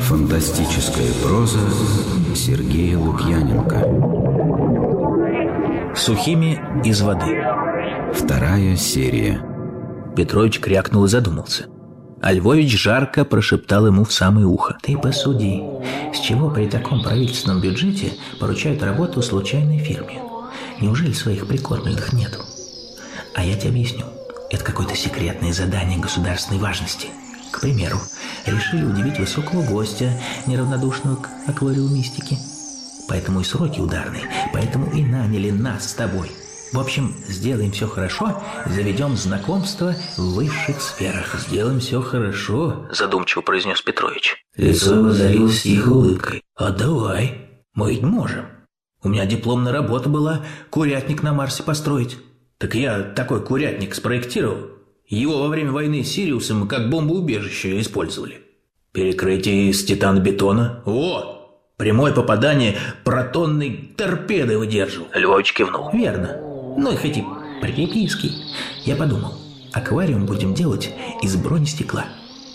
Фантастическая проза Сергея Лукьяненко. Сухими из воды. Вторая серия. Петрович крякнул и задумался. А Львович жарко прошептал ему в самое ухо. «Ты посуди, с чего при таком правительственном бюджете поручают работу случайной фирме? Неужели своих прикормленных нету? А я тебе объясню. Это какое-то секретное задание государственной важности. К примеру, решили удивить высокого гостя, неравнодушного к аквариумистике. Поэтому и сроки ударные, поэтому и наняли нас с тобой. В общем, сделаем все хорошо, заведем знакомство в высших сферах. Сделаем все хорошо, задумчиво произнес Петрович. Лицо его залилось тихой улыбкой. А давай, мы ведь можем. У меня дипломная работа была курятник на Марсе построить. Так я такой курятник спроектировал. Его во время войны с Сириусом как бомбоубежище использовали. Перекрытие из титан-бетона. О, прямое попадание протонной торпеды выдерживал. Львович кивнул. Верно. Ну и хоть и приписки. Я подумал, аквариум будем делать из бронестекла,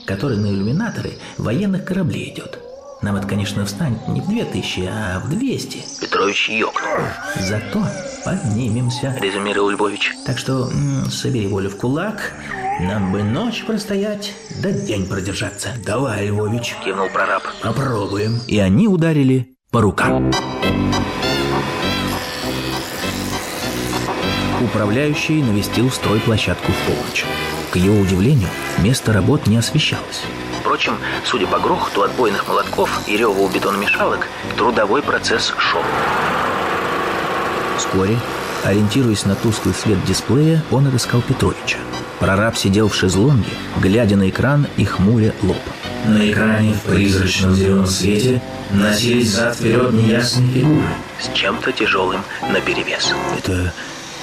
который на иллюминаторы военных кораблей идет. Нам это, конечно, встанет не в две тысячи, а в двести. Петрович ёкнул. Зато поднимемся, резюмировал Львович. Так что м, собери волю в кулак, нам бы ночь простоять, да день продержаться. Давай, Львович, кивнул прораб. Попробуем. И они ударили по рукам. Управляющий навестил стройплощадку в полночь. К его удивлению, место работ не освещалось. Впрочем, судя по грохоту отбойных молотков и реву бетономешалок, трудовой процесс шел. Вскоре, ориентируясь на тусклый свет дисплея, он отыскал Петровича. Прораб сидел в шезлонге, глядя на экран и хмуря лоб. На экране в призрачном зеленом свете носились зад-вперед неясные фигуры. С чем-то тяжелым наперевес. Это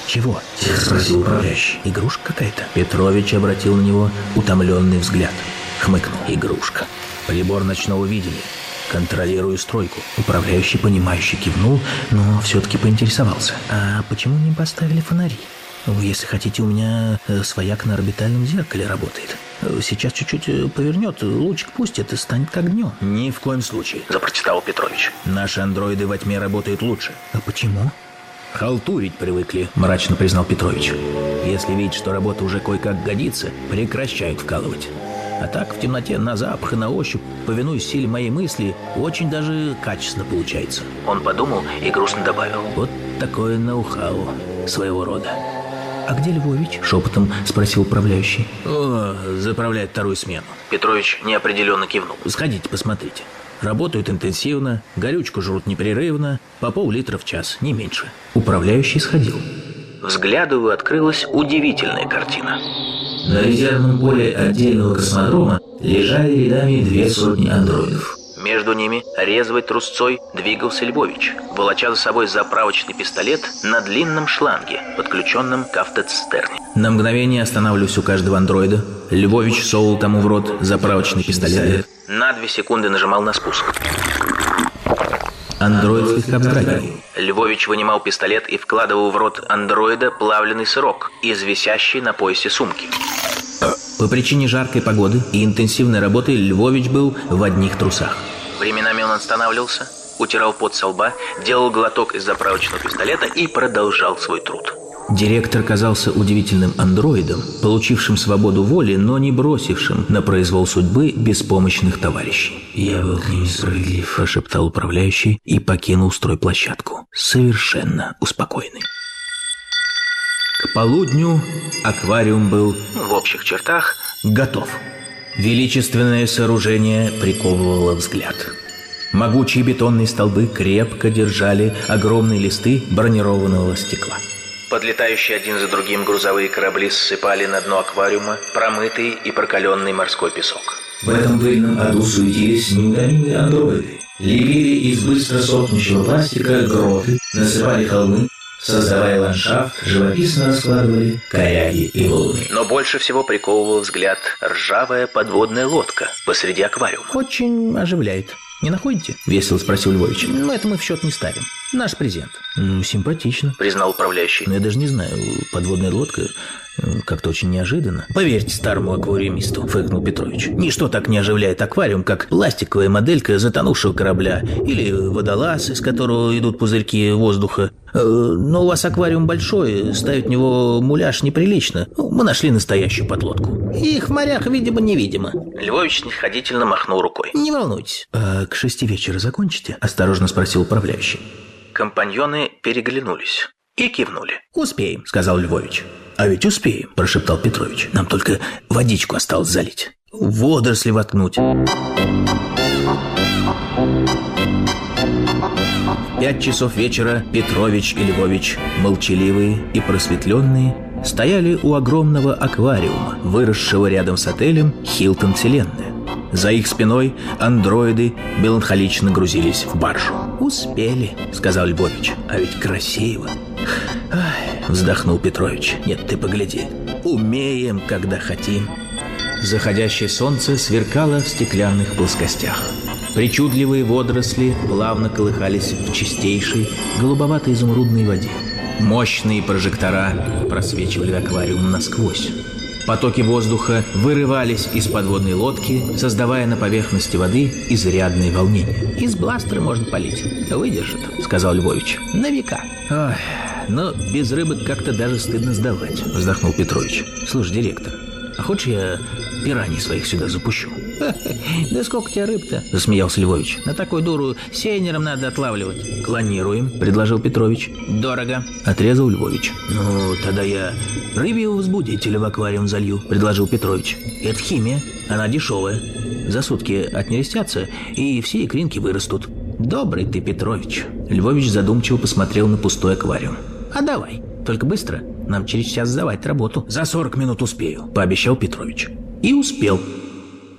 «Чего?» – тихо спросил управляющий. «Игрушка какая-то?» Петрович обратил на него утомленный взгляд. Хмыкнул. «Игрушка. Прибор ночного видения. Контролирую стройку». Управляющий, понимающий, кивнул, но все-таки поинтересовался. «А почему не поставили фонари?» «Если хотите, у меня э, свояк на орбитальном зеркале работает. Сейчас чуть-чуть э, повернет, лучик пустит и станет как днем». «Ни в коем случае», – запротестовал Петрович. «Наши андроиды во тьме работают лучше». «А почему?» «Халтурить привыкли», – мрачно признал Петрович. «Если видят, что работа уже кое-как годится, прекращают вкалывать. А так, в темноте, на запах и на ощупь, повинуясь силе моей мысли, очень даже качественно получается». Он подумал и грустно добавил. «Вот такое ноу-хау своего рода». «А где Львович?» – шепотом спросил управляющий. «О, заправляет вторую смену». Петрович неопределенно кивнул. «Сходите, посмотрите». Работают интенсивно, горючку жрут непрерывно, по пол-литра в час, не меньше. Управляющий сходил. Взгляду открылась удивительная картина. На резервном поле отдельного космодрома лежали рядами две сотни андроидов. Между ними резвой трусцой двигался Львович, волоча за собой заправочный пистолет на длинном шланге, подключенном к автоцистерне. На мгновение останавливаюсь у каждого андроида. Львович совал тому в рот заправочный пистолет. На две секунды нажимал на спуск. Андроид слегка вздрагивал. Львович вынимал пистолет и вкладывал в рот андроида плавленый сырок из висящей на поясе сумки. По причине жаркой погоды и интенсивной работы Львович был в одних трусах. Временами он останавливался, утирал пот со лба, делал глоток из заправочного пистолета и продолжал свой труд. Директор казался удивительным андроидом, получившим свободу воли, но не бросившим на произвол судьбы беспомощных товарищей. «Я был к ним справедлив», – прошептал управляющий и покинул стройплощадку, совершенно успокоенный. К полудню аквариум был, в общих чертах, готов. Величественное сооружение приковывало взгляд. Могучие бетонные столбы крепко держали огромные листы бронированного стекла. Подлетающие один за другим грузовые корабли ссыпали на дно аквариума промытый и прокаленный морской песок. В этом пыльном аду суетились неутомимые андроиды. Лепили из быстро сохнущего пластика гроты, насыпали холмы, создавая ландшафт, живописно раскладывали коряги и волны. Но больше всего приковывал взгляд ржавая подводная лодка посреди аквариума. Очень оживляет. Не находите? Весело спросил Львович. Ну, это мы в счет не ставим. Наш презент. Ну, симпатично, признал управляющий. Но я даже не знаю, подводная лодка как-то очень неожиданно. Поверьте старому аквариумисту, фыркнул Петрович. Ничто так не оживляет аквариум, как пластиковая моделька затонувшего корабля или водолаз, из которого идут пузырьки воздуха. Э, но у вас аквариум большой, ставить в него муляж неприлично. Ну, мы нашли настоящую подлодку. Их в морях, видимо, невидимо. Львович снисходительно махнул рукой. Не волнуйтесь. А к шести вечера закончите? Осторожно спросил управляющий. Компаньоны переглянулись и кивнули. «Успеем», — сказал Львович. «А ведь успеем», – прошептал Петрович. «Нам только водичку осталось залить. Водоросли воткнуть». пять часов вечера Петрович и Львович, молчаливые и просветленные, стояли у огромного аквариума, выросшего рядом с отелем «Хилтон Вселенная». За их спиной андроиды меланхолично грузились в баржу. «Успели», — сказал Львович. «А ведь красиво». Ах, вздохнул Петрович. Нет, ты погляди. Умеем, когда хотим. Заходящее солнце сверкало в стеклянных плоскостях. Причудливые водоросли плавно колыхались в чистейшей, голубовато-изумрудной воде. Мощные прожектора просвечивали аквариум насквозь. Потоки воздуха вырывались из подводной лодки, создавая на поверхности воды изрядные волнения. «Из бластера можно полить. Выдержит», — сказал Львович. «На века». Ой, но без рыбы как-то даже стыдно сдавать», — вздохнул Петрович. «Слушай, директор, а хочешь я пираний своих сюда запущу?» «Да сколько у тебя рыб-то?» – засмеялся Львович. «На такую дуру сейнером надо отлавливать». «Клонируем», – предложил Петрович. «Дорого», – отрезал Львович. «Ну, тогда я рыбьего возбудителя в аквариум залью», – предложил Петрович. «Это химия, она дешевая. За сутки отнерестятся, и все икринки вырастут». «Добрый ты, Петрович». Львович задумчиво посмотрел на пустой аквариум. «А давай, только быстро, нам через час сдавать работу». «За 40 минут успею», – пообещал Петрович. И успел.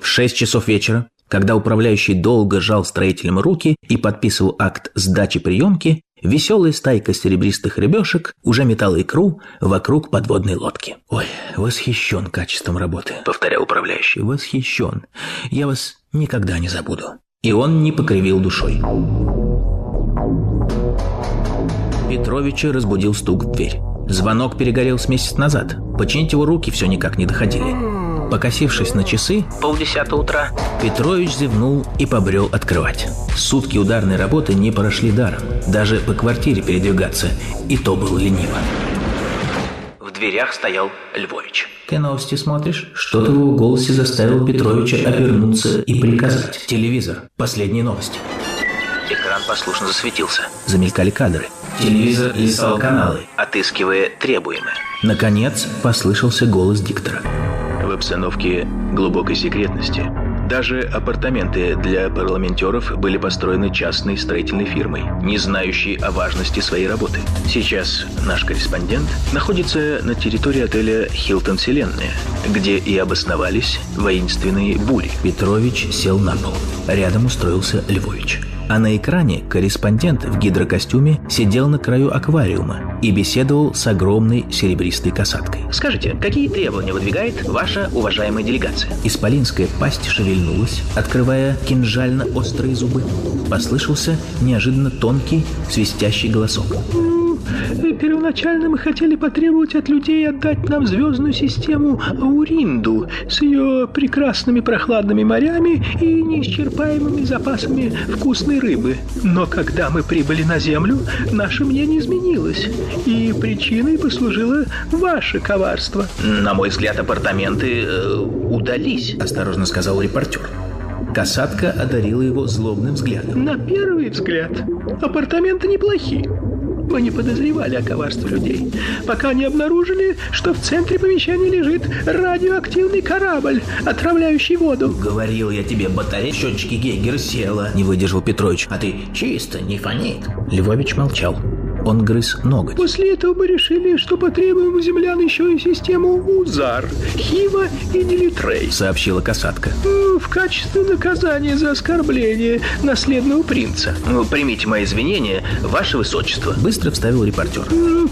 В 6 часов вечера, когда управляющий долго жал строителям руки и подписывал акт сдачи приемки, веселая стайка серебристых рыбешек уже метала икру вокруг подводной лодки. «Ой, восхищен качеством работы», — повторял управляющий. «Восхищен. Я вас никогда не забуду». И он не покривил душой. Петровича разбудил стук в дверь. Звонок перегорел с месяц назад. Починить его руки все никак не доходили. Покосившись на часы, полдесятого утра, Петрович зевнул и побрел открывать. Сутки ударной работы не прошли даром. Даже по квартире передвигаться, и то было лениво. В дверях стоял Львович. «Ты новости смотришь?» Что-то в его голосе заставил Петровича обернуться и приказать. «Телевизор. Последние новости». Экран послушно засветился. Замелькали кадры. Телевизор листал каналы, отыскивая требуемое. Наконец послышался голос диктора. В обстановке глубокой секретности даже апартаменты для парламентеров были построены частной строительной фирмой, не знающей о важности своей работы. Сейчас наш корреспондент находится на территории отеля «Хилтон Вселенная», где и обосновались воинственные бури. Петрович сел на пол. Рядом устроился Львович а на экране корреспондент в гидрокостюме сидел на краю аквариума и беседовал с огромной серебристой касаткой. «Скажите, какие требования выдвигает ваша уважаемая делегация?» Исполинская пасть шевельнулась, открывая кинжально-острые зубы. Послышался неожиданно тонкий, свистящий голосок. Первоначально мы хотели потребовать от людей отдать нам звездную систему Ауринду с ее прекрасными прохладными морями и неисчерпаемыми запасами вкусной рыбы. Но когда мы прибыли на Землю, наше мнение изменилось, и причиной послужило ваше коварство. На мой взгляд, апартаменты э, удались, осторожно сказал репортер. Касатка одарила его злобным взглядом. На первый взгляд, апартаменты неплохие. Мы не подозревали о коварстве людей, пока не обнаружили, что в центре помещения лежит радиоактивный корабль, отравляющий воду. Говорил я тебе, батарея счетчики Гейгера села, не выдержал Петрович. А ты чисто не фонит. Львович молчал. Он грыз ноготь. После этого мы решили, что потребуем у землян еще и систему УЗАР, Хива и Нелитрей, сообщила касатка. Ну, в качестве наказания за оскорбление наследного принца. Ну, примите мои извинения, ваше высочество. Быстро вставил репортер.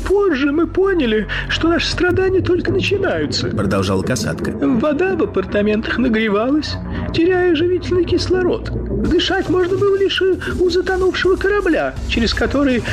Позже мы поняли, что наши страдания только начинаются. Продолжала касатка. Вода в апартаментах нагревалась, теряя живительный кислород. Дышать можно было лишь у затонувшего корабля, через который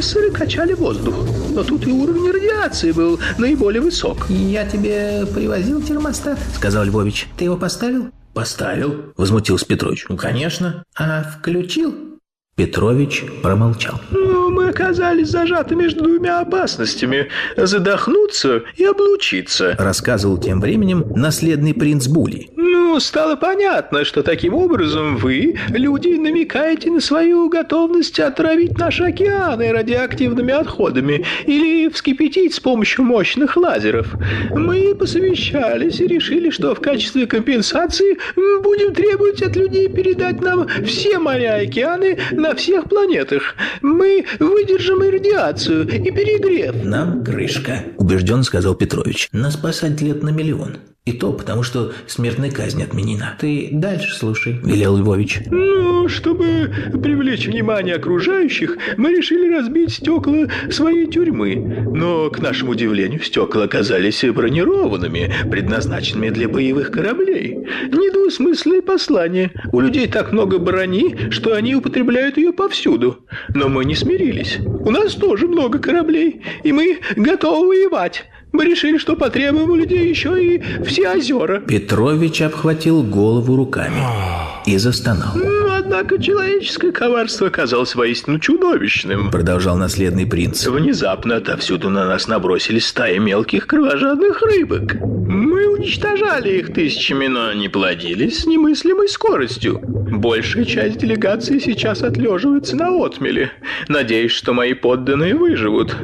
компрессоры качали воздух. Но тут и уровень радиации был наиболее высок. «Я тебе привозил термостат», — сказал Львович. «Ты его поставил?» «Поставил?» – возмутился Петрович. «Ну, конечно. А включил?» Петрович промолчал. Ну, мы оказались зажаты между двумя опасностями – задохнуться и облучиться. Рассказывал тем временем наследный принц Були. Ну, стало понятно, что таким образом вы, люди, намекаете на свою готовность отравить наши океаны радиоактивными отходами или вскипятить с помощью мощных лазеров. Мы посовещались и решили, что в качестве компенсации будем требовать от людей передать нам все моря и океаны на всех планетах. Мы выдержим и радиацию, и перегрев. Нам крышка, убежденно сказал Петрович. Нас спасать лет на миллион. И то потому, что смертная казнь отменена. Ты дальше слушай, велел Львович. Ну, чтобы привлечь внимание окружающих, мы решили разбить стекла своей тюрьмы. Но, к нашему удивлению, стекла оказались бронированными, предназначенными для боевых кораблей. Недвусмысленное послание. У людей так много брони, что они употребляют ее повсюду. Но мы не смирились. У нас тоже много кораблей, и мы готовы воевать. Мы решили, что потребуем у людей еще и все озера. Петрович обхватил голову руками и застонал. Ну, однако человеческое коварство оказалось воистину чудовищным. Продолжал наследный принц. Внезапно отовсюду на нас набросились стаи мелких кровожадных рыбок. Мы уничтожали их тысячами, но они плодились с немыслимой скоростью. Большая часть делегации сейчас отлеживается на отмеле. Надеюсь, что мои подданные выживут.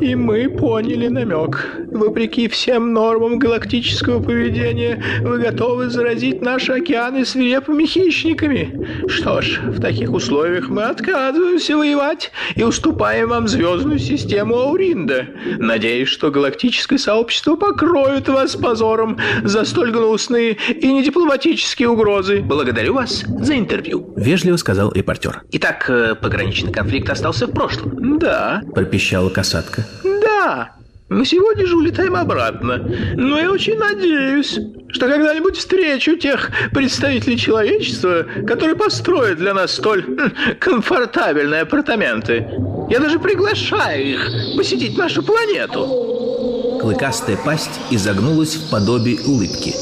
И мы поняли намек. Вопреки всем нормам галактического поведения, вы готовы заразить наши океаны свирепыми хищниками. Что ж, в таких условиях мы отказываемся воевать и уступаем вам звездную систему Ауринда. Надеюсь, что галактическое сообщество покроет вас позором за столь гнусные и недипломатические угрозы. Благодарю вас за интервью. Вежливо сказал репортер. Итак, э, пограничный конфликт остался в прошлом. Да. Пропищала касатка. Да. Мы сегодня же улетаем обратно. Но я очень надеюсь, что когда-нибудь встречу тех представителей человечества, которые построят для нас столь хм, комфортабельные апартаменты. Я даже приглашаю их посетить нашу планету. Клыкастая пасть изогнулась в подобие улыбки.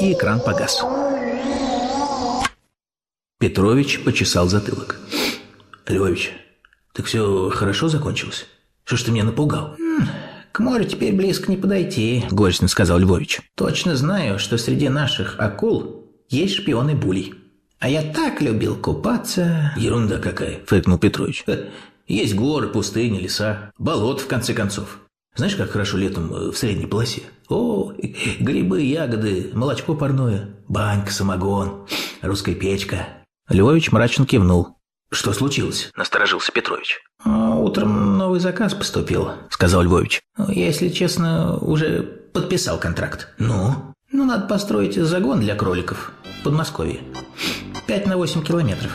И экран погас. Петрович почесал затылок. Львович, так все хорошо закончилось? Что ж ты меня напугал? К морю теперь близко не подойти, горестно сказал Львович. Точно знаю, что среди наших акул есть шпионы булей. А я так любил купаться. Ерунда какая, фыркнул Петрович. Есть горы, пустыни, леса, болот, в конце концов. Знаешь, как хорошо летом э, в средней полосе? О, грибы, ягоды, молочко парное, банька, самогон, русская печка. Львович мрачно кивнул. «Что случилось?» – насторожился Петрович. А, «Утром новый заказ поступил», – сказал Львович. «Я, если честно, уже подписал контракт». «Ну?» «Ну, надо построить загон для кроликов в Подмосковье. Пять на восемь километров.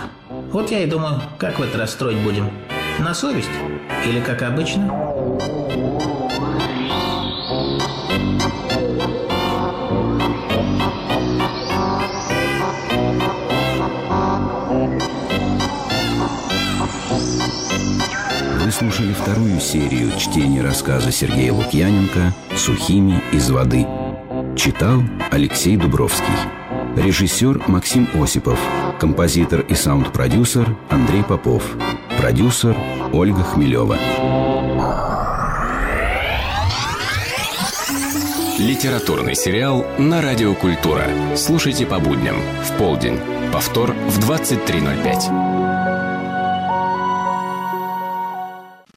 Вот я и думаю, как в этот раз строить будем? На совесть? Или как обычно?» Вы слушали вторую серию чтения рассказа Сергея Лукьяненко «Сухими из воды». Читал Алексей Дубровский. Режиссер Максим Осипов. Композитор и саунд-продюсер Андрей Попов. Продюсер Ольга Хмелева. Литературный сериал на Радио Культура. Слушайте по будням в полдень. Повтор в 23.05.